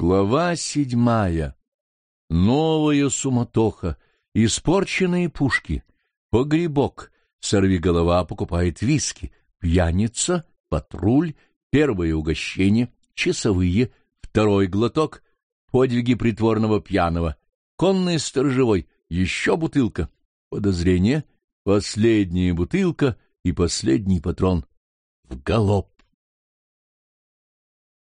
Глава седьмая. Новая суматоха, испорченные пушки, погребок, сорвиголова покупает виски, пьяница, патруль, первое угощение, часовые, второй глоток, подвиги притворного пьяного, конный сторожевой, еще бутылка, подозрение, последняя бутылка и последний патрон. В галоп.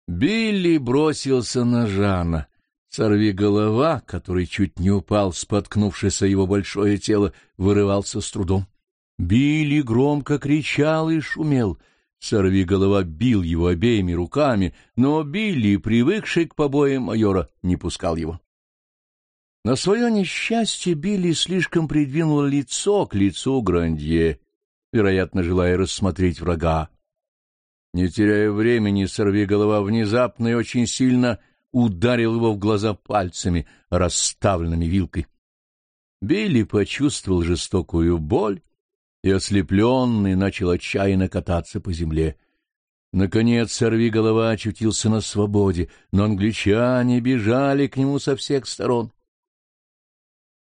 Билли бросился на Жана. Сорви голова, который чуть не упал, споткнувшись о его большое тело, вырывался с трудом. Билли громко кричал и шумел. Сорви голова бил его обеими руками, но Билли, привыкший к побоям майора, не пускал его. На свое несчастье Билли слишком придвинул лицо к лицу Грандье, вероятно, желая рассмотреть врага. Не теряя времени, сорви голова внезапно и очень сильно ударил его в глаза пальцами, расставленными вилкой. Билли почувствовал жестокую боль и, ослепленный, начал отчаянно кататься по земле. Наконец сорви голова очутился на свободе, но англичане бежали к нему со всех сторон.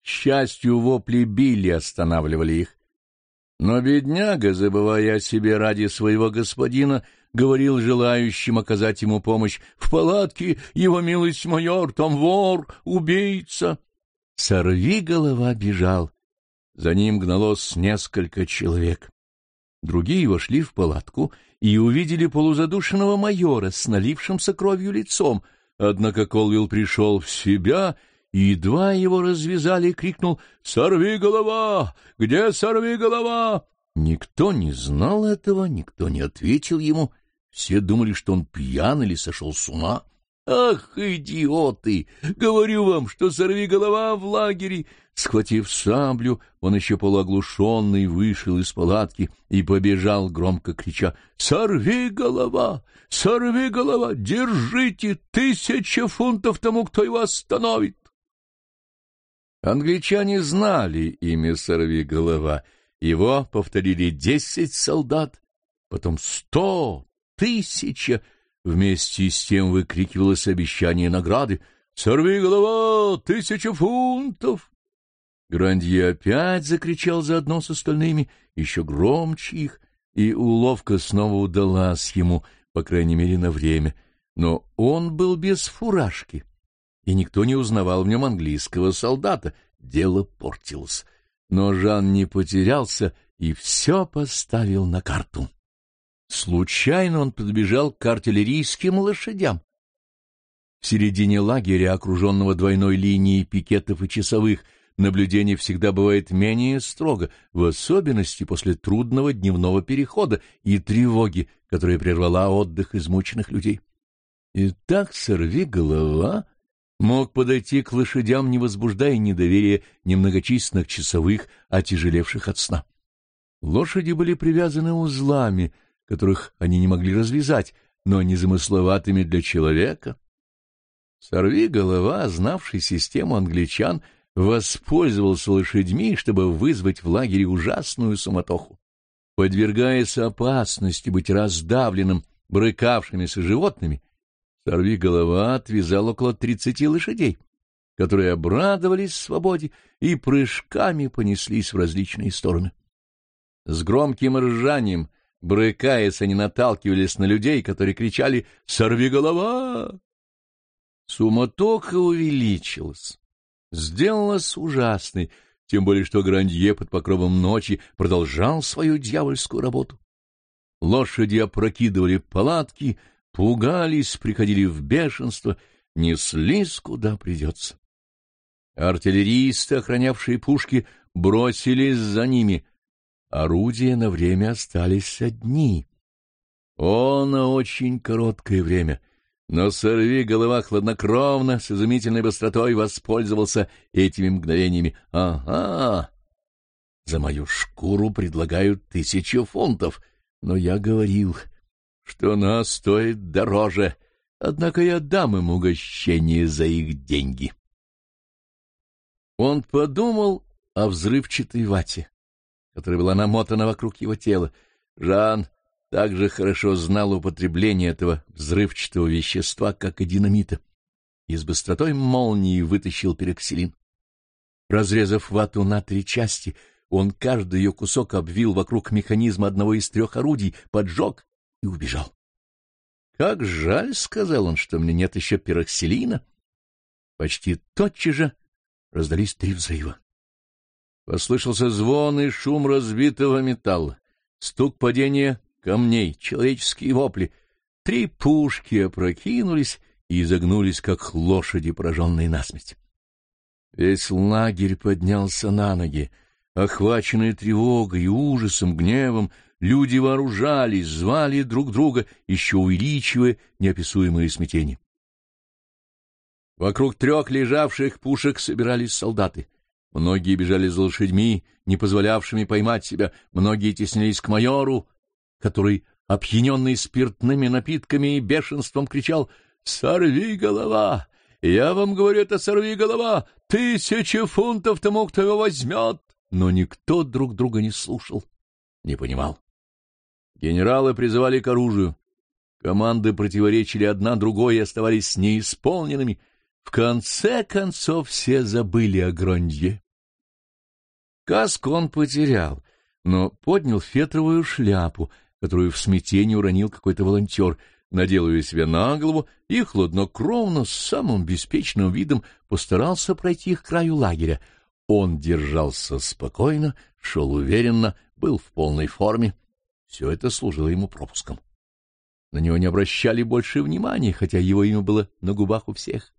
К счастью, вопли Билли останавливали их. Но бедняга, забывая о себе ради своего господина, говорил желающим оказать ему помощь. «В палатке, его милость майор, там вор, убийца!» Сорви голова бежал. За ним гналось несколько человек. Другие вошли в палатку и увидели полузадушенного майора с налившимся кровью лицом. Однако Колвилл пришел в себя и едва его развязали, крикнул «Сорви голова! Где сорви голова?» Никто не знал этого, никто не ответил ему. Все думали, что он пьян или сошел с ума. «Ах, идиоты! Говорю вам, что сорви голова в лагере!» Схватив саблю, он еще полуоглушенный вышел из палатки и побежал, громко крича «Сорви голова! Сорви голова! Держите! Тысяча фунтов тому, кто его остановит!» Англичане знали имя «Сорви голова». Его повторили десять солдат, потом сто, тысяча. Вместе с тем выкрикивалось обещание награды. «Сорви голова! Тысяча фунтов!» Грандье опять закричал заодно с остальными, еще громче их, и уловка снова удалась ему, по крайней мере, на время. Но он был без фуражки и никто не узнавал в нем английского солдата. Дело портилось. Но Жан не потерялся и все поставил на карту. Случайно он подбежал к артиллерийским лошадям. В середине лагеря, окруженного двойной линией пикетов и часовых, наблюдение всегда бывает менее строго, в особенности после трудного дневного перехода и тревоги, которая прервала отдых измученных людей. И так сорви голова мог подойти к лошадям, не возбуждая недоверия немногочисленных часовых, отяжелевших от сна. Лошади были привязаны узлами, которых они не могли развязать, но незамысловатыми для человека. Сорви голова, знавший систему англичан, воспользовался лошадьми, чтобы вызвать в лагере ужасную суматоху. Подвергаясь опасности быть раздавленным брыкавшимися животными, Сорви голова отвязал около тридцати лошадей, которые обрадовались свободе и прыжками понеслись в различные стороны. С громким ржанием, брыкаясь, они наталкивались на людей, которые кричали «Сорви голова!». Суматоха увеличилась, сделалась ужасной, тем более что Грандье под покровом ночи продолжал свою дьявольскую работу. Лошади опрокидывали палатки, пугались, приходили в бешенство, неслись куда придется. Артиллеристы, охранявшие пушки, бросились за ними. Орудия на время остались одни. О, на очень короткое время. Но сорви голова хладнокровно, с изумительной быстротой воспользовался этими мгновениями. Ага! За мою шкуру предлагают тысячу фунтов. Но я говорил, что она стоит дороже, однако я дам им угощение за их деньги. Он подумал о взрывчатой вате, которая была намотана вокруг его тела. Жан также хорошо знал употребление этого взрывчатого вещества, как и динамита. и с быстротой молнии вытащил перекселин. Разрезав вату на три части, он каждый ее кусок обвил вокруг механизма одного из трех орудий, поджег и убежал. «Как жаль, — сказал он, — что мне нет еще пероксилина». Почти тотчас же раздались три взрыва. Послышался звон и шум разбитого металла, стук падения камней, человеческие вопли. Три пушки опрокинулись и изогнулись, как лошади, пораженные насмерть. Весь лагерь поднялся на ноги. Охваченные тревогой, ужасом, гневом, люди вооружались, звали друг друга, еще увеличивая неописуемое смятение. Вокруг трех лежавших пушек собирались солдаты. Многие бежали за лошадьми, не позволявшими поймать себя, многие теснились к майору, который, опьяненный спиртными напитками и бешенством, кричал «Сорви голова! Я вам говорю, это сорви голова! Тысяча фунтов тому, кто его возьмет!» Но никто друг друга не слушал, не понимал. Генералы призывали к оружию. Команды противоречили одна другой и оставались неисполненными. В конце концов все забыли о Грондье. Каску он потерял, но поднял фетровую шляпу, которую в смятении уронил какой-то волонтер, надел ее себе на голову и хладнокровно, с самым беспечным видом постарался пройти к краю лагеря. Он держался спокойно, шел уверенно, был в полной форме. Все это служило ему пропуском. На него не обращали больше внимания, хотя его имя было на губах у всех.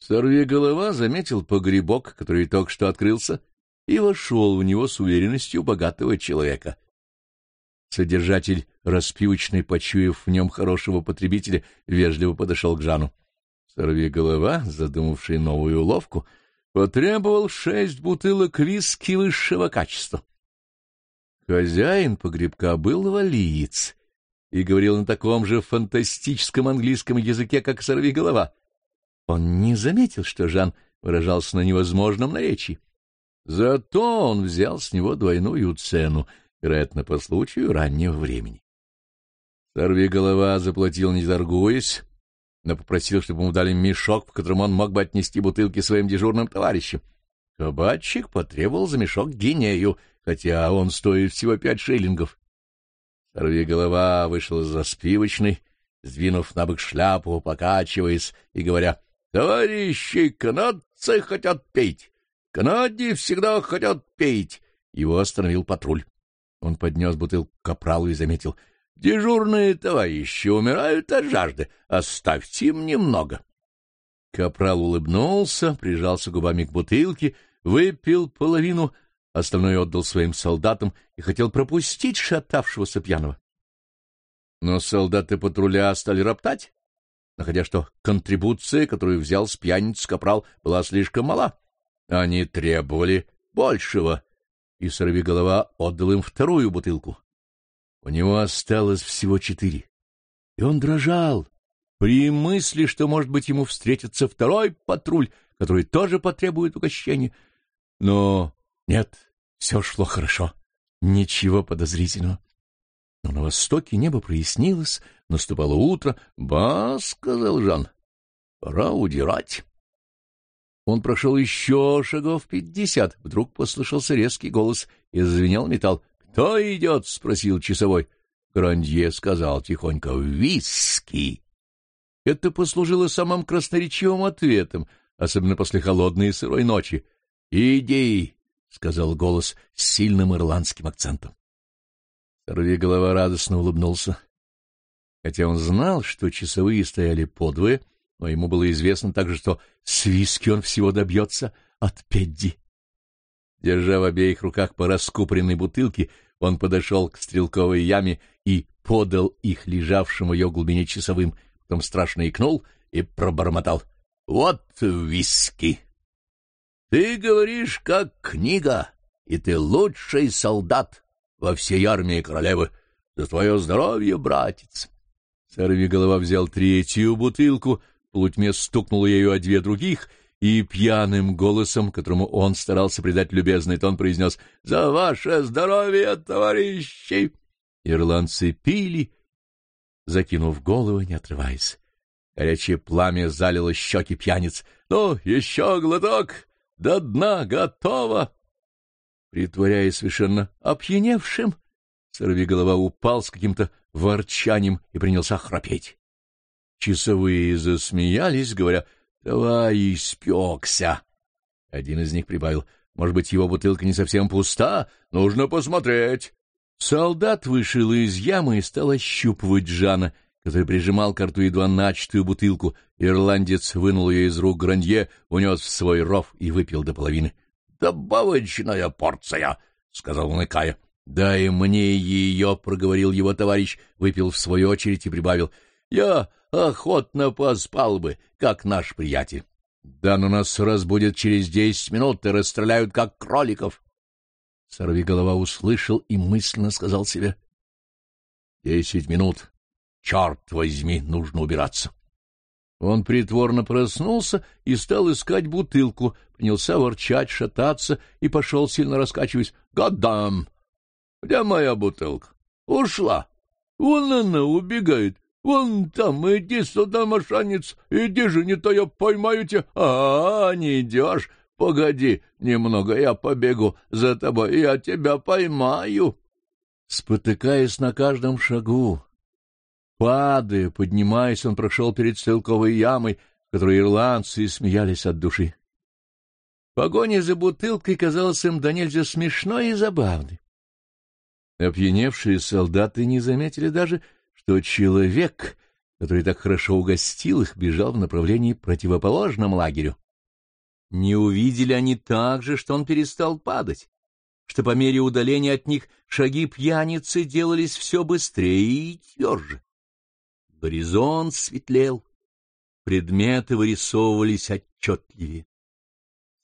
Сорви голова заметил погребок, который только что открылся, и вошел в него с уверенностью богатого человека — Содержатель распивочной, почуяв в нем хорошего потребителя, вежливо подошел к Жану. Сорви голова, задумавший новую уловку, потребовал шесть бутылок виски высшего качества. Хозяин погребка был валиец и говорил на таком же фантастическом английском языке, как сорви голова. Он не заметил, что Жан выражался на невозможном наречии. Зато он взял с него двойную цену — вероятно, по случаю раннего времени. Сорви голова заплатил, не торгуясь, но попросил, чтобы ему дали мешок, в котором он мог бы отнести бутылки своим дежурным товарищам. Кабачик потребовал за мешок гинею, хотя он стоит всего пять шиллингов. Сорви голова вышел из распивочной, сдвинув на бок шляпу, покачиваясь и говоря, «Товарищи, канадцы хотят петь! Канаде всегда хотят петь!» Его остановил патруль. Он поднес бутылку капралу и заметил. — Дежурные товарищи умирают от жажды. Оставьте им немного. Капрал улыбнулся, прижался губами к бутылке, выпил половину, остальное отдал своим солдатам и хотел пропустить шатавшегося пьяного. Но солдаты патруля стали роптать, находя, что контрибуция, которую взял с пьяниц капрал, была слишком мала. Они требовали большего и сорвиголова отдал им вторую бутылку. У него осталось всего четыре, и он дрожал при мысли, что, может быть, ему встретится второй патруль, который тоже потребует угощения. Но нет, все шло хорошо, ничего подозрительного. Но на востоке небо прояснилось, наступало утро. «Ба!» — сказал Жан. «Пора удирать». Он прошел еще шагов пятьдесят. Вдруг послышался резкий голос и зазвенел металл. «Кто идет?» — спросил часовой. Грандье сказал тихонько «Виски». Это послужило самым красноречивым ответом, особенно после холодной и сырой ночи. «Иди!» — сказал голос с сильным ирландским акцентом. Голова радостно улыбнулся. Хотя он знал, что часовые стояли подвое, но ему было известно также, что с виски он всего добьется от Педди. Держа в обеих руках по раскупоренной бутылке, он подошел к стрелковой яме и подал их лежавшим в ее глубине часовым, потом страшно икнул и пробормотал. — Вот виски! Ты говоришь, как книга, и ты лучший солдат во всей армии королевы. За твое здоровье, братец! Сорви голова взял третью бутылку, полутьме стукнул ею о две других, и пьяным голосом, которому он старался придать любезный тон, произнес «За ваше здоровье, товарищи!» Ирландцы пили, закинув головы, не отрываясь. Горячее пламя залило щеки пьяниц. «Ну, еще глоток! До дна готово!» Притворяясь совершенно опьяневшим, сорвиголова упал с каким-то ворчанием и принялся храпеть. Часовые засмеялись, говоря, «Давай, испекся!» Один из них прибавил, «Может быть, его бутылка не совсем пуста? Нужно посмотреть!» Солдат вышел из ямы и стал ощупывать Жана, который прижимал к рту едва начатую бутылку. Ирландец вынул ее из рук Грандье, унес в свой ров и выпил до половины. — Добавочная порция, — сказал он икая. — Дай мне ее, — проговорил его товарищ, выпил в свою очередь и прибавил. — Я охотно поспал бы, как наш приятель. Да, но нас разбудят через десять минут и расстреляют, как кроликов. Сорвиголова услышал и мысленно сказал себе. — Десять минут. Черт возьми, нужно убираться. Он притворно проснулся и стал искать бутылку, принялся ворчать, шататься и пошел, сильно раскачиваясь. — Гадам! Где моя бутылка? Ушла. Вон она убегает. Вон там, иди сюда, мошенниц, иди же, не то я поймаю тебя. А, не идешь. Погоди немного, я побегу за тобой, я тебя поймаю. Спотыкаясь на каждом шагу, падая, поднимаясь, он прошел перед стрелковой ямой, в которой ирландцы смеялись от души. Погоня за бутылкой казалась им до нельзя смешной и забавной. Опьяневшие солдаты не заметили даже, что человек, который так хорошо угостил их, бежал в направлении противоположном лагерю. Не увидели они также, что он перестал падать, что по мере удаления от них шаги пьяницы делались все быстрее и тверже. Горизонт светлел, предметы вырисовывались отчетливее.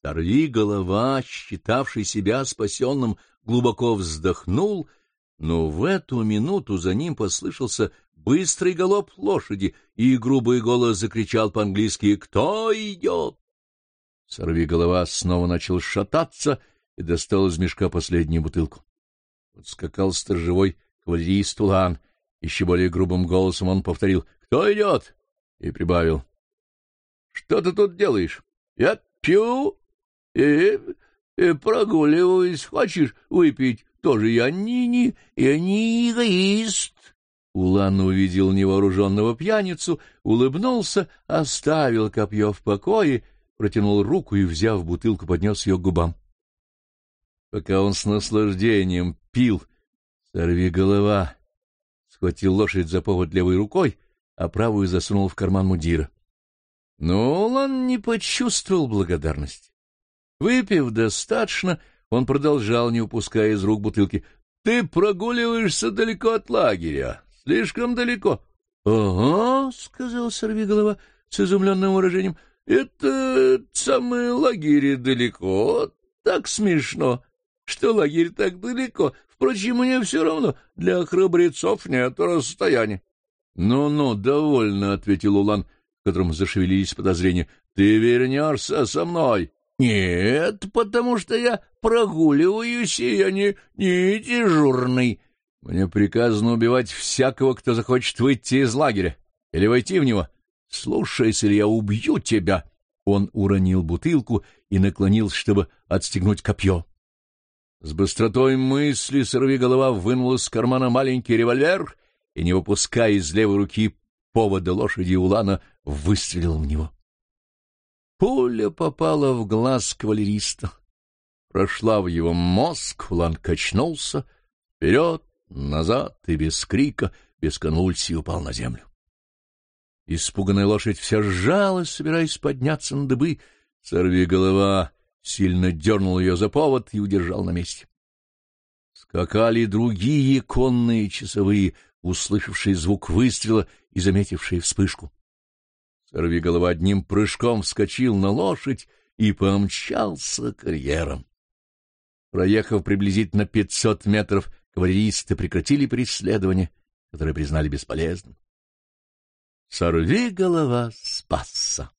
Сорви голова, считавший себя спасенным, глубоко вздохнул, но в эту минуту за ним послышался быстрый галоп лошади, и грубый голос закричал по-английски «Кто идет?». Сорви голова снова начал шататься и достал из мешка последнюю бутылку. Подскакал сторожевой кавалерист Улан. Еще более грубым голосом он повторил «Кто идет?» и прибавил «Что ты тут делаешь? Я пью и, и прогуливаюсь. Хочешь выпить? Тоже я не-не, я не эгоист». Улан увидел невооруженного пьяницу, улыбнулся, оставил копье в покое протянул руку и, взяв бутылку, поднес ее к губам. Пока он с наслаждением пил, сорви голова, схватил лошадь за повод левой рукой, а правую засунул в карман мудира. Но он не почувствовал благодарности. Выпив достаточно, он продолжал, не упуская из рук бутылки. — Ты прогуливаешься далеко от лагеря, слишком далеко. — Ага, — сказал сорвиголова с изумленным выражением, это самый лагерь далеко, так смешно, что лагерь так далеко. Впрочем, мне все равно, для храбрецов нет расстояния. «Ну — Ну-ну, довольно, — ответил Улан, в котором зашевелились подозрения. — Ты вернешься со мной? — Нет, потому что я прогуливаюсь, и я не, не дежурный. Мне приказано убивать всякого, кто захочет выйти из лагеря или войти в него. Слушайся, или я убью тебя. Он уронил бутылку и наклонился, чтобы отстегнуть копье. С быстротой мысли сорвиголова вынул из кармана маленький револьвер и, не выпуская из левой руки повода лошади Улана, выстрелил в него. Пуля попала в глаз кавалериста. Прошла в его мозг, Улан качнулся вперед, назад и без крика, без конвульсии упал на землю. Испуганная лошадь вся сжалась, собираясь подняться на дыбы. Сорви голова сильно дернул ее за повод и удержал на месте. Скакали другие конные часовые, услышавшие звук выстрела и заметившие вспышку. Сорви голова одним прыжком вскочил на лошадь и помчался карьером. Проехав приблизительно пятьсот метров, кавалеристы прекратили преследование, которое признали бесполезным. Сорви голова спасся.